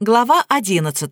Глава 11.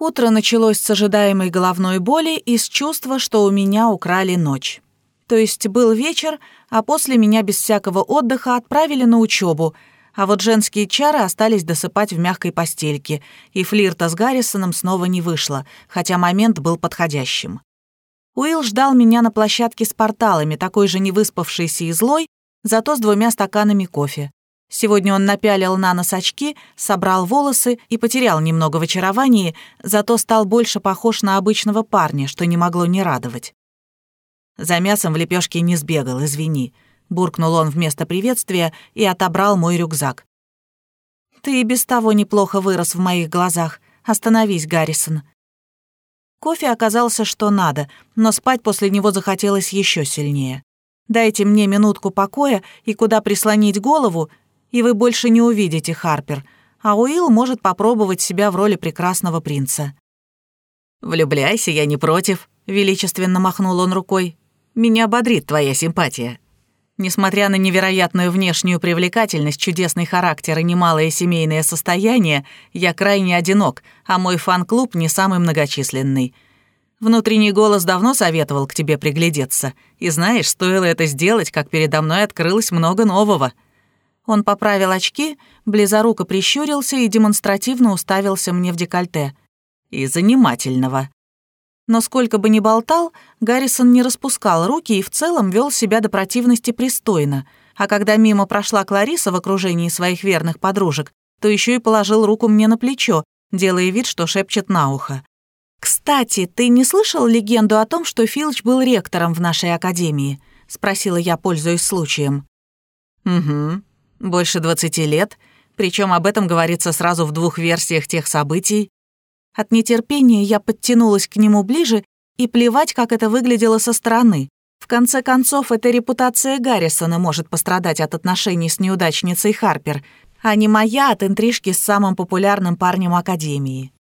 Утро началось с ожидаемой головной боли и с чувства, что у меня украли ночь. То есть был вечер, а после меня без всякого отдыха отправили на учебу, а вот женские чары остались досыпать в мягкой постельке, и флирта с Гаррисоном снова не вышло, хотя момент был подходящим. Уилл ждал меня на площадке с порталами, такой же невыспавшийся и злой, зато с двумя стаканами кофе. Сегодня он напялил на нос очки, собрал волосы и потерял немного в очаровании, зато стал больше похож на обычного парня, что не могло не радовать. «За мясом в лепешке не сбегал, извини», — буркнул он вместо приветствия и отобрал мой рюкзак. «Ты и без того неплохо вырос в моих глазах. Остановись, Гаррисон». Кофе оказался что надо, но спать после него захотелось еще сильнее. «Дайте мне минутку покоя и куда прислонить голову, и вы больше не увидите Харпер, а Уилл может попробовать себя в роли прекрасного принца». «Влюбляйся, я не против», — величественно махнул он рукой. «Меня бодрит твоя симпатия». Несмотря на невероятную внешнюю привлекательность, чудесный характер и немалое семейное состояние, я крайне одинок, а мой фан-клуб не самый многочисленный. Внутренний голос давно советовал к тебе приглядеться. И знаешь, стоило это сделать, как передо мной открылось много нового — он поправил очки, близоруко прищурился и демонстративно уставился мне в декольте. И занимательного. Но сколько бы ни болтал, Гаррисон не распускал руки и в целом вел себя до противности пристойно, а когда мимо прошла Клариса в окружении своих верных подружек, то еще и положил руку мне на плечо, делая вид, что шепчет на ухо. «Кстати, ты не слышал легенду о том, что Филч был ректором в нашей академии?» — спросила я, пользуясь случаем. «Угу», больше 20 лет, причем об этом говорится сразу в двух версиях тех событий. От нетерпения я подтянулась к нему ближе и плевать, как это выглядело со стороны. В конце концов, эта репутация Гаррисона может пострадать от отношений с неудачницей Харпер, а не моя от интрижки с самым популярным парнем Академии.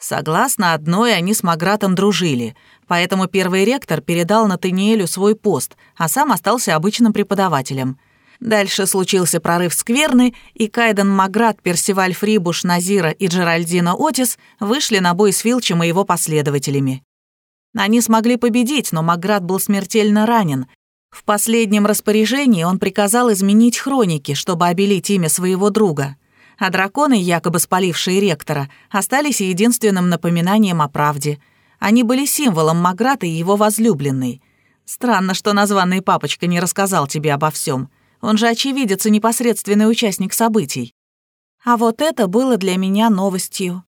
Согласно одной, они с Магратом дружили, поэтому первый ректор передал Натаниэлю свой пост, а сам остался обычным преподавателем. Дальше случился прорыв скверны, и Кайден Маград, Персиваль Фрибуш, Назира и Джеральдина Отис вышли на бой с Филчем и его последователями. Они смогли победить, но Маград был смертельно ранен. В последнем распоряжении он приказал изменить хроники, чтобы обелить имя своего друга. А драконы, якобы спалившие ректора, остались единственным напоминанием о правде. Они были символом Маграта и его возлюбленной. Странно, что названный папочка не рассказал тебе обо всем. Он же очевидец и непосредственный участник событий. А вот это было для меня новостью.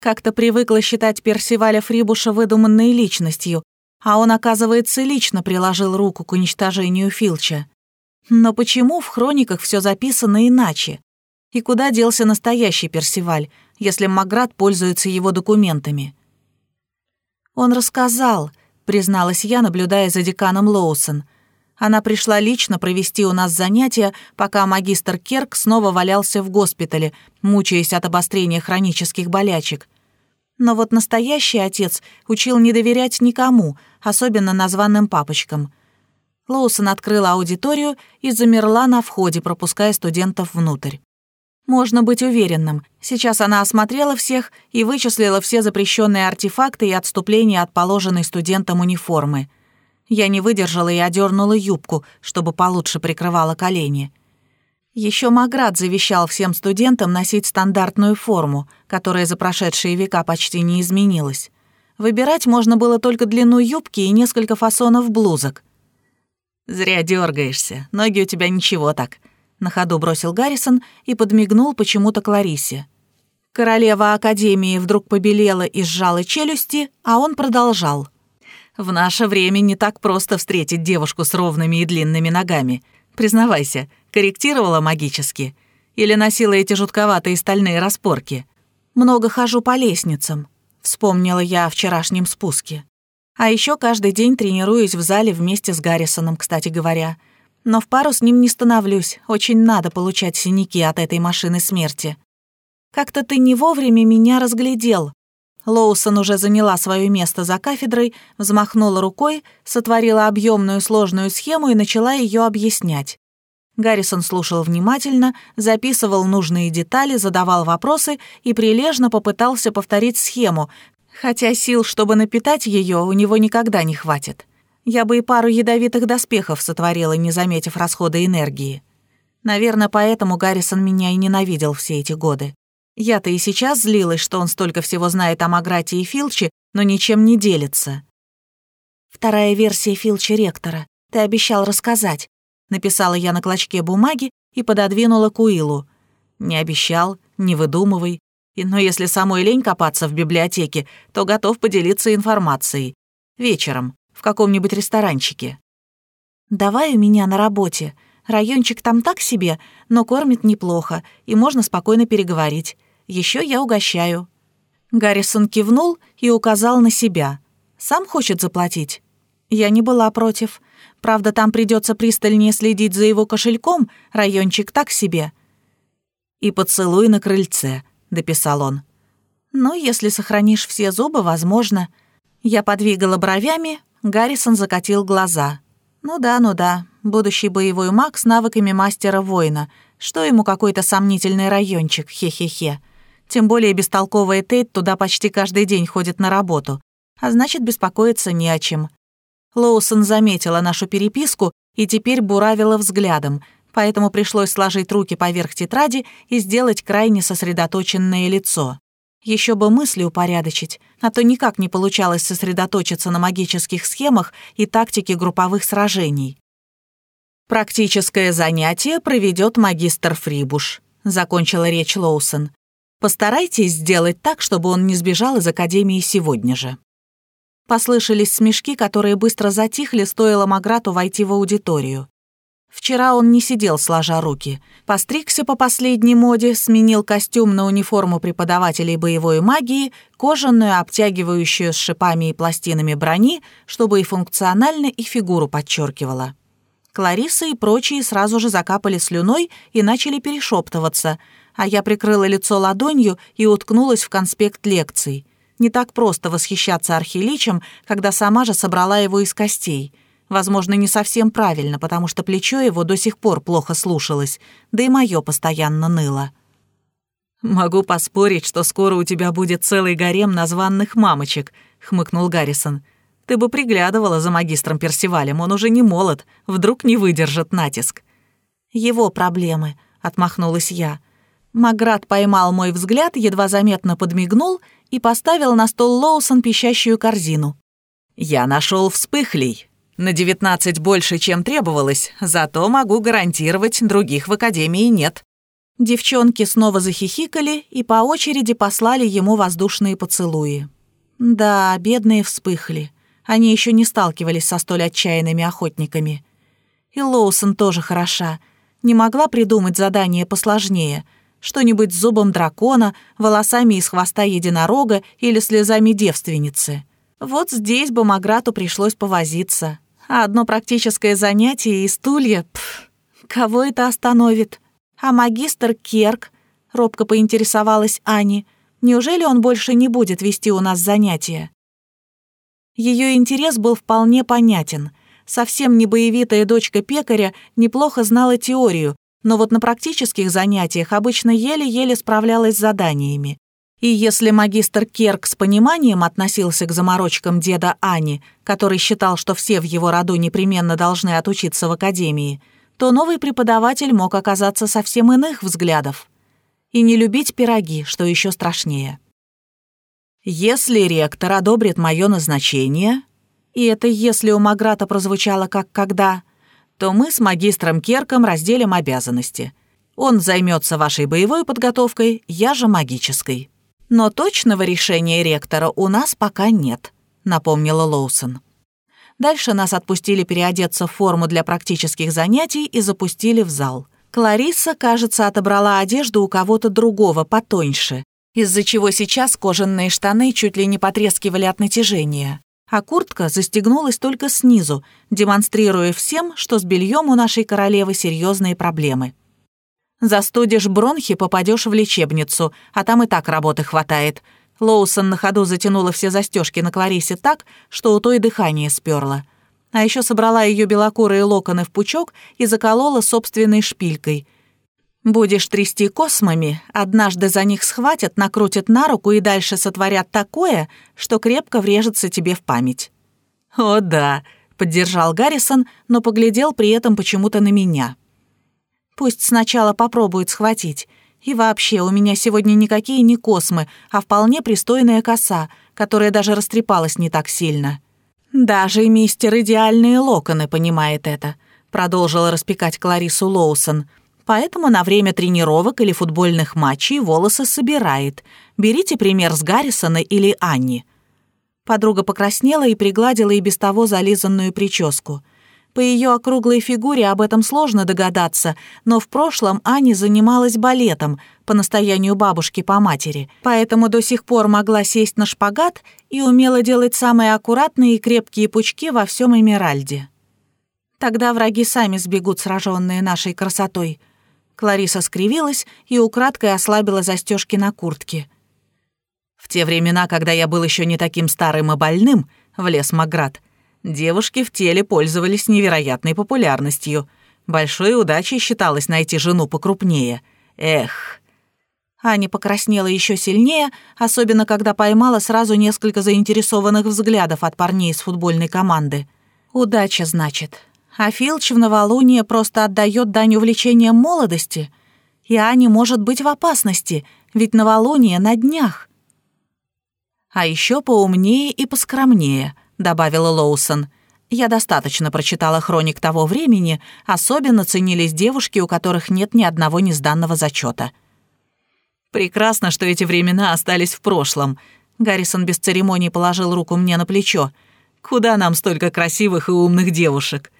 Как-то привыкла считать Персиваля Фрибуша выдуманной личностью, а он, оказывается, лично приложил руку к уничтожению Филча. Но почему в хрониках все записано иначе? И куда делся настоящий Персиваль, если Маград пользуется его документами? Он рассказал, призналась я, наблюдая за деканом Лоусон — она пришла лично провести у нас занятия, пока магистр Керк снова валялся в госпитале, мучаясь от обострения хронических болячек. Но вот настоящий отец учил не доверять никому, особенно названным папочкам. Лоусон открыла аудиторию и замерла на входе, пропуская студентов внутрь. Можно быть уверенным, сейчас она осмотрела всех и вычислила все запрещенные артефакты и отступления от положенной студентам униформы — я не выдержала и одернула юбку, чтобы получше прикрывала колени. Еще Маград завещал всем студентам носить стандартную форму, которая за прошедшие века почти не изменилась. Выбирать можно было только длину юбки и несколько фасонов блузок. «Зря дергаешься, ноги у тебя ничего так», — на ходу бросил Гаррисон и подмигнул почему-то Кларисе. Королева Академии вдруг побелела и сжала челюсти, а он продолжал — в наше время не так просто встретить девушку с ровными и длинными ногами. Признавайся, корректировала магически? Или носила эти жутковатые стальные распорки? Много хожу по лестницам, вспомнила я о вчерашнем спуске. А еще каждый день тренируюсь в зале вместе с Гаррисоном, кстати говоря. Но в пару с ним не становлюсь, очень надо получать синяки от этой машины смерти. Как-то ты не вовремя меня разглядел, Лоусон уже заняла свое место за кафедрой, взмахнула рукой, сотворила объемную сложную схему и начала ее объяснять. Гаррисон слушал внимательно, записывал нужные детали, задавал вопросы и прилежно попытался повторить схему, хотя сил, чтобы напитать ее, у него никогда не хватит. Я бы и пару ядовитых доспехов сотворила, не заметив расхода энергии. Наверное, поэтому Гаррисон меня и ненавидел все эти годы. Я-то и сейчас злилась, что он столько всего знает о Маграте и Филче, но ничем не делится. «Вторая версия Филча ректора. Ты обещал рассказать», — написала я на клочке бумаги и пододвинула к Уиллу. «Не обещал, не выдумывай. Но если самой лень копаться в библиотеке, то готов поделиться информацией. Вечером, в каком-нибудь ресторанчике». «Давай у меня на работе. Райончик там так себе, но кормит неплохо, и можно спокойно переговорить. Еще я угощаю». Гаррисон кивнул и указал на себя. «Сам хочет заплатить?» Я не была против. Правда, там придется пристальнее следить за его кошельком, райончик так себе. «И поцелуй на крыльце», — дописал он. «Ну, если сохранишь все зубы, возможно». Я подвигала бровями, Гаррисон закатил глаза. «Ну да, ну да, будущий боевой маг с навыками мастера-воина. Что ему какой-то сомнительный райончик, хе-хе-хе. Тем более бестолковая Тейт туда почти каждый день ходит на работу. А значит, беспокоиться не о чем. Лоусон заметила нашу переписку и теперь буравила взглядом, поэтому пришлось сложить руки поверх тетради и сделать крайне сосредоточенное лицо. Еще бы мысли упорядочить, а то никак не получалось сосредоточиться на магических схемах и тактике групповых сражений. «Практическое занятие проведет магистр Фрибуш», — закончила речь Лоусон. «Постарайтесь сделать так, чтобы он не сбежал из Академии сегодня же». Послышались смешки, которые быстро затихли, стоило Маграту войти в аудиторию. Вчера он не сидел сложа руки. Постригся по последней моде, сменил костюм на униформу преподавателей боевой магии, кожаную, обтягивающую с шипами и пластинами брони, чтобы и функционально, и фигуру подчеркивала. Клариса и прочие сразу же закапали слюной и начали перешептываться, а я прикрыла лицо ладонью и уткнулась в конспект лекций. Не так просто восхищаться архиличем, когда сама же собрала его из костей — Возможно, не совсем правильно, потому что плечо его до сих пор плохо слушалось, да и мое постоянно ныло. «Могу поспорить, что скоро у тебя будет целый гарем названных мамочек», — хмыкнул Гаррисон. «Ты бы приглядывала за магистром Персивалем, он уже не молод, вдруг не выдержит натиск». «Его проблемы», — отмахнулась я. Маград поймал мой взгляд, едва заметно подмигнул и поставил на стол Лоусон пищащую корзину. «Я нашел вспыхлей», на 19 больше, чем требовалось, зато могу гарантировать, других в академии нет». Девчонки снова захихикали и по очереди послали ему воздушные поцелуи. Да, бедные вспыхли. Они еще не сталкивались со столь отчаянными охотниками. И Лоусон тоже хороша. Не могла придумать задание посложнее. Что-нибудь с зубом дракона, волосами из хвоста единорога или слезами девственницы. Вот здесь бы Маграту пришлось повозиться а одно практическое занятие и стулья, пф, кого это остановит? А магистр Керк, робко поинтересовалась Ани, неужели он больше не будет вести у нас занятия? Ее интерес был вполне понятен. Совсем не боевитая дочка пекаря неплохо знала теорию, но вот на практических занятиях обычно еле-еле справлялась с заданиями. И если магистр Керк с пониманием относился к заморочкам деда Ани, который считал, что все в его роду непременно должны отучиться в академии, то новый преподаватель мог оказаться совсем иных взглядов. И не любить пироги, что еще страшнее. «Если ректор одобрит мое назначение», и это «если» у Маграта прозвучало как «когда», то мы с магистром Керком разделим обязанности. Он займется вашей боевой подготовкой, я же магической. «Но точного решения ректора у нас пока нет», — напомнила Лоусон. Дальше нас отпустили переодеться в форму для практических занятий и запустили в зал. Клариса, кажется, отобрала одежду у кого-то другого, потоньше, из-за чего сейчас кожаные штаны чуть ли не потрескивали от натяжения, а куртка застегнулась только снизу, демонстрируя всем, что с бельем у нашей королевы серьезные проблемы. Застудишь бронхи, попадешь в лечебницу, а там и так работы хватает. Лоусон на ходу затянула все застежки на Кларисе так, что у той дыхание сперло. А еще собрала ее белокурые локоны в пучок и заколола собственной шпилькой. Будешь трясти космами, однажды за них схватят, накрутят на руку и дальше сотворят такое, что крепко врежется тебе в память. «О да», — поддержал Гаррисон, но поглядел при этом почему-то на меня. «Пусть сначала попробует схватить. И вообще, у меня сегодня никакие не космы, а вполне пристойная коса, которая даже растрепалась не так сильно». «Даже мистер идеальные локоны понимает это», — продолжила распекать Кларису Лоусон. «Поэтому на время тренировок или футбольных матчей волосы собирает. Берите пример с Гаррисона или Анни». Подруга покраснела и пригладила и без того зализанную прическу. По ее округлой фигуре об этом сложно догадаться, но в прошлом Аня занималась балетом по настоянию бабушки по матери, поэтому до сих пор могла сесть на шпагат и умела делать самые аккуратные и крепкие пучки во всем Эмиральде. Тогда враги сами сбегут, сраженные нашей красотой. Клариса скривилась и украдкой ослабила застежки на куртке. «В те времена, когда я был еще не таким старым и больным», — влез Маград, Девушки в теле пользовались невероятной популярностью. Большой удачей считалось найти жену покрупнее. Эх. Аня покраснела еще сильнее, особенно когда поймала сразу несколько заинтересованных взглядов от парней из футбольной команды. Удача, значит. А Филч в новолуние просто отдает дань увлечениям молодости. И Аня может быть в опасности, ведь новолуние на днях. А еще поумнее и поскромнее —— добавила Лоусон. «Я достаточно прочитала хроник того времени, особенно ценились девушки, у которых нет ни одного незданного зачета. «Прекрасно, что эти времена остались в прошлом», — Гаррисон без церемоний положил руку мне на плечо. «Куда нам столько красивых и умных девушек?»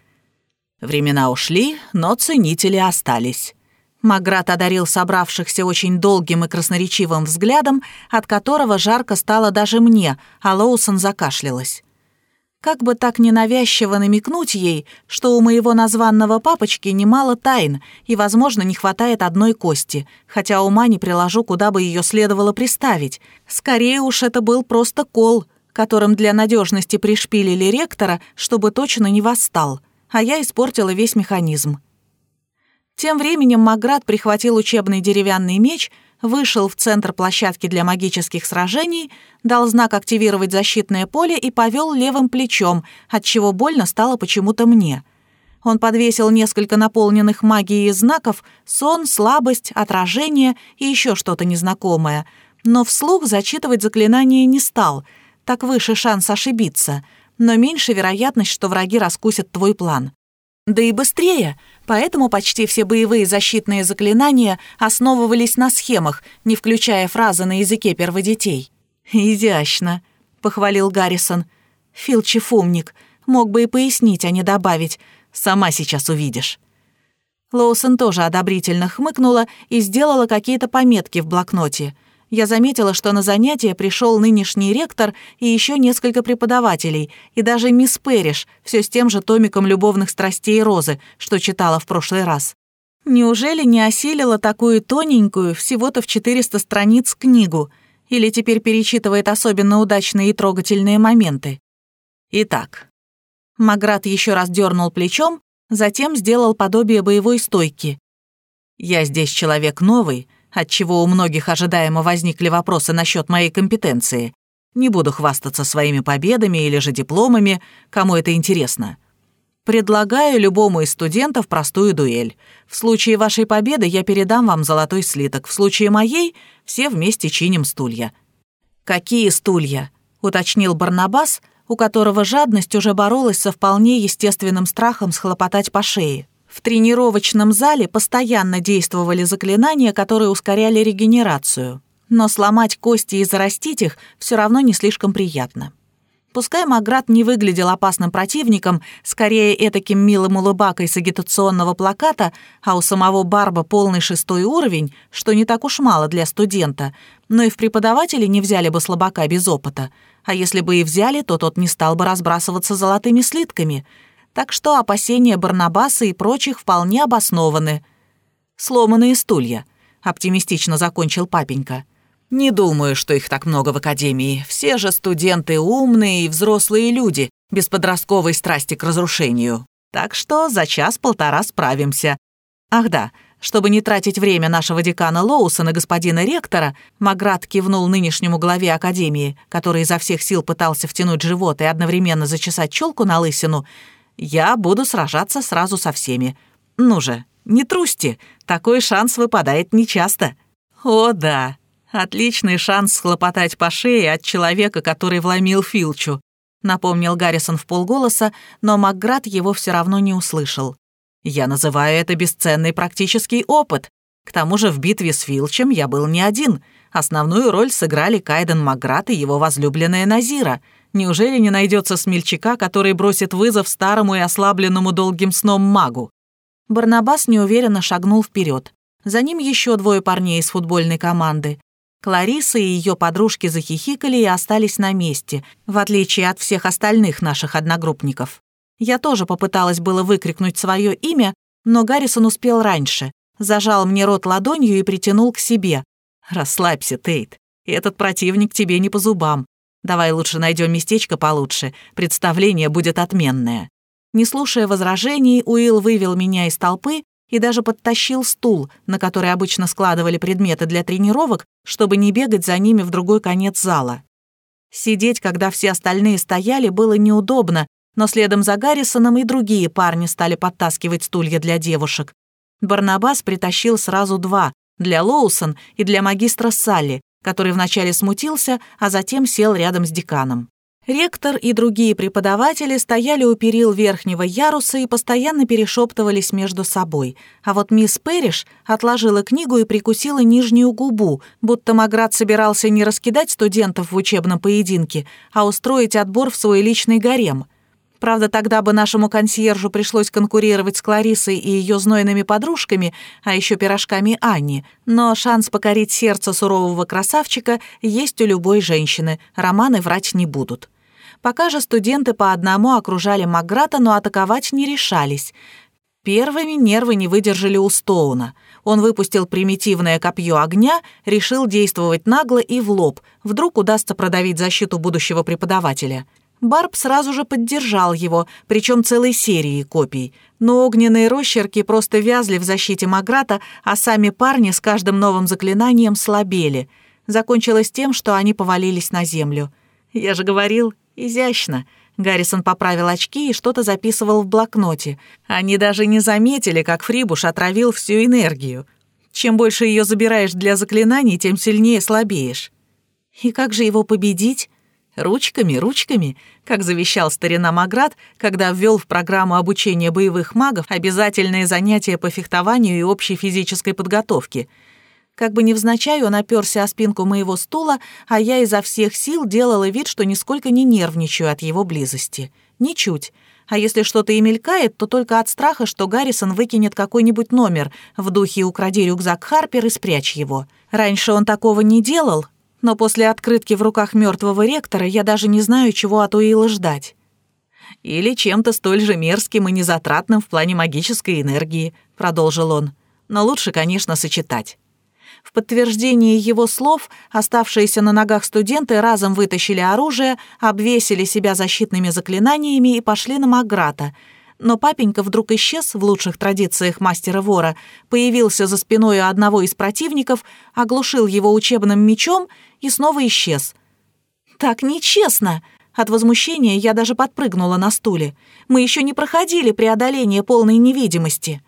Времена ушли, но ценители остались. Маград одарил собравшихся очень долгим и красноречивым взглядом, от которого жарко стало даже мне, а Лоусон закашлялась. Как бы так ненавязчиво намекнуть ей, что у моего названного папочки немало тайн и, возможно, не хватает одной кости, хотя ума не приложу, куда бы ее следовало приставить. Скорее уж это был просто кол, которым для надежности пришпилили ректора, чтобы точно не восстал, а я испортила весь механизм. Тем временем Маград прихватил учебный деревянный меч — вышел в центр площадки для магических сражений, дал знак активировать защитное поле и повел левым плечом, отчего больно стало почему-то мне. Он подвесил несколько наполненных магией знаков «сон», «слабость», «отражение» и еще что-то незнакомое, но вслух зачитывать заклинание не стал, так выше шанс ошибиться, но меньше вероятность, что враги раскусят твой план. Да и быстрее, поэтому почти все боевые защитные заклинания основывались на схемах, не включая фразы на языке перводетей. «Изящно», — похвалил Гаррисон. «Филчев умник. Мог бы и пояснить, а не добавить. Сама сейчас увидишь». Лоусон тоже одобрительно хмыкнула и сделала какие-то пометки в блокноте — я заметила, что на занятие пришел нынешний ректор и еще несколько преподавателей, и даже мисс Перриш, все с тем же томиком любовных страстей Розы, что читала в прошлый раз. Неужели не осилила такую тоненькую, всего-то в 400 страниц, книгу? Или теперь перечитывает особенно удачные и трогательные моменты? Итак, Маград еще раз дернул плечом, затем сделал подобие боевой стойки. «Я здесь человек новый», отчего у многих ожидаемо возникли вопросы насчет моей компетенции. Не буду хвастаться своими победами или же дипломами, кому это интересно. Предлагаю любому из студентов простую дуэль. В случае вашей победы я передам вам золотой слиток, в случае моей все вместе чиним стулья». «Какие стулья?» — уточнил Барнабас, у которого жадность уже боролась со вполне естественным страхом схлопотать по шее. В тренировочном зале постоянно действовали заклинания, которые ускоряли регенерацию. Но сломать кости и зарастить их все равно не слишком приятно. Пускай Маград не выглядел опасным противником, скорее этаким милым улыбакой с агитационного плаката, а у самого Барба полный шестой уровень, что не так уж мало для студента, но и в преподаватели не взяли бы слабака без опыта. А если бы и взяли, то тот не стал бы разбрасываться золотыми слитками — так что опасения Барнабаса и прочих вполне обоснованы. «Сломанные стулья», — оптимистично закончил папенька. «Не думаю, что их так много в академии. Все же студенты умные и взрослые люди, без подростковой страсти к разрушению. Так что за час-полтора справимся. Ах да, чтобы не тратить время нашего декана Лоусона, господина ректора, Маград кивнул нынешнему главе академии, который изо всех сил пытался втянуть живот и одновременно зачесать челку на лысину, я буду сражаться сразу со всеми. Ну же, не трусьте, такой шанс выпадает нечасто. О да, отличный шанс схлопотать по шее от человека, который вломил Филчу, напомнил Гаррисон в полголоса, но Макград его все равно не услышал. Я называю это бесценный практический опыт. К тому же в битве с Филчем я был не один. Основную роль сыграли Кайден Макград и его возлюбленная Назира. Неужели не найдется смельчака, который бросит вызов старому и ослабленному долгим сном магу? Барнабас неуверенно шагнул вперед. За ним еще двое парней из футбольной команды. Клариса и ее подружки захихикали и остались на месте, в отличие от всех остальных наших одногруппников. Я тоже попыталась было выкрикнуть свое имя, но Гаррисон успел раньше. Зажал мне рот ладонью и притянул к себе. «Расслабься, Тейт. Этот противник тебе не по зубам. Давай лучше найдем местечко получше. Представление будет отменное». Не слушая возражений, Уилл вывел меня из толпы и даже подтащил стул, на который обычно складывали предметы для тренировок, чтобы не бегать за ними в другой конец зала. Сидеть, когда все остальные стояли, было неудобно, но следом за Гаррисоном и другие парни стали подтаскивать стулья для девушек. Барнабас притащил сразу два — для Лоусон и для магистра Салли, который вначале смутился, а затем сел рядом с деканом. Ректор и другие преподаватели стояли у перил верхнего яруса и постоянно перешептывались между собой, а вот мисс Перриш отложила книгу и прикусила нижнюю губу, будто Маград собирался не раскидать студентов в учебном поединке, а устроить отбор в свой личный гарем — Правда, тогда бы нашему консьержу пришлось конкурировать с Кларисой и ее знойными подружками, а еще пирожками Анни. Но шанс покорить сердце сурового красавчика есть у любой женщины, романы врать не будут. Пока же студенты по одному окружали Макграта, но атаковать не решались. Первыми нервы не выдержали у Стоуна. Он выпустил примитивное копье огня, решил действовать нагло и в лоб. Вдруг удастся продавить защиту будущего преподавателя — Барб сразу же поддержал его, причем целой серией копий. Но огненные росчерки просто вязли в защите Маграта, а сами парни с каждым новым заклинанием слабели. Закончилось тем, что они повалились на землю. «Я же говорил, изящно». Гаррисон поправил очки и что-то записывал в блокноте. Они даже не заметили, как Фрибуш отравил всю энергию. Чем больше ее забираешь для заклинаний, тем сильнее слабеешь. «И как же его победить?» Ручками, ручками, как завещал старина Маград, когда ввел в программу обучения боевых магов обязательные занятия по фехтованию и общей физической подготовке. Как бы невзначай он оперся о спинку моего стула, а я изо всех сил делала вид, что нисколько не нервничаю от его близости. Ничуть. А если что-то и мелькает, то только от страха, что Гаррисон выкинет какой-нибудь номер в духе «Укради рюкзак Харпер и спрячь его». Раньше он такого не делал, но после открытки в руках мертвого ректора я даже не знаю, чего от Уилла ждать. «Или чем-то столь же мерзким и незатратным в плане магической энергии», — продолжил он. «Но лучше, конечно, сочетать». В подтверждение его слов оставшиеся на ногах студенты разом вытащили оружие, обвесили себя защитными заклинаниями и пошли на Маграта — но папенька вдруг исчез в лучших традициях мастера-вора, появился за спиной одного из противников, оглушил его учебным мечом и снова исчез. «Так нечестно!» От возмущения я даже подпрыгнула на стуле. Мы еще не проходили преодоление полной невидимости.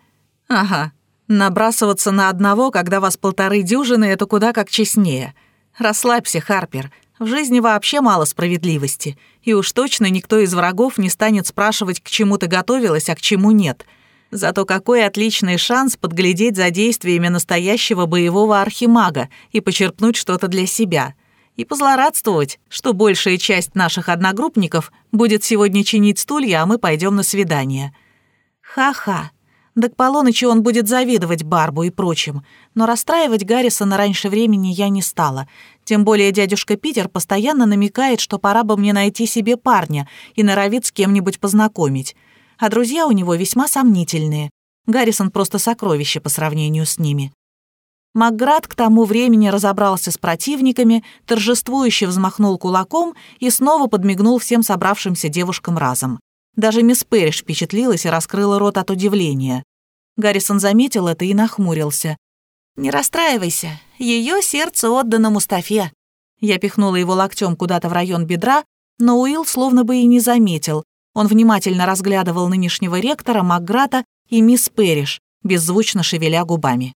«Ага, набрасываться на одного, когда вас полторы дюжины, это куда как честнее. Расслабься, Харпер, в жизни вообще мало справедливости, и уж точно никто из врагов не станет спрашивать, к чему ты готовилась, а к чему нет. Зато какой отличный шанс подглядеть за действиями настоящего боевого архимага и почерпнуть что-то для себя. И позлорадствовать, что большая часть наших одногруппников будет сегодня чинить стулья, а мы пойдем на свидание. Ха-ха. Да к полуночи он будет завидовать Барбу и прочим. Но расстраивать Гаррисона раньше времени я не стала. Тем более дядюшка Питер постоянно намекает, что пора бы мне найти себе парня и норовит с кем-нибудь познакомить. А друзья у него весьма сомнительные. Гаррисон просто сокровище по сравнению с ними. Макград к тому времени разобрался с противниками, торжествующе взмахнул кулаком и снова подмигнул всем собравшимся девушкам разом. Даже мисс Перриш впечатлилась и раскрыла рот от удивления. Гаррисон заметил это и нахмурился. «Не расстраивайся, ее сердце отдано Мустафе». Я пихнула его локтем куда-то в район бедра, но Уилл словно бы и не заметил. Он внимательно разглядывал нынешнего ректора, Макграта и мисс Перриш, беззвучно шевеля губами.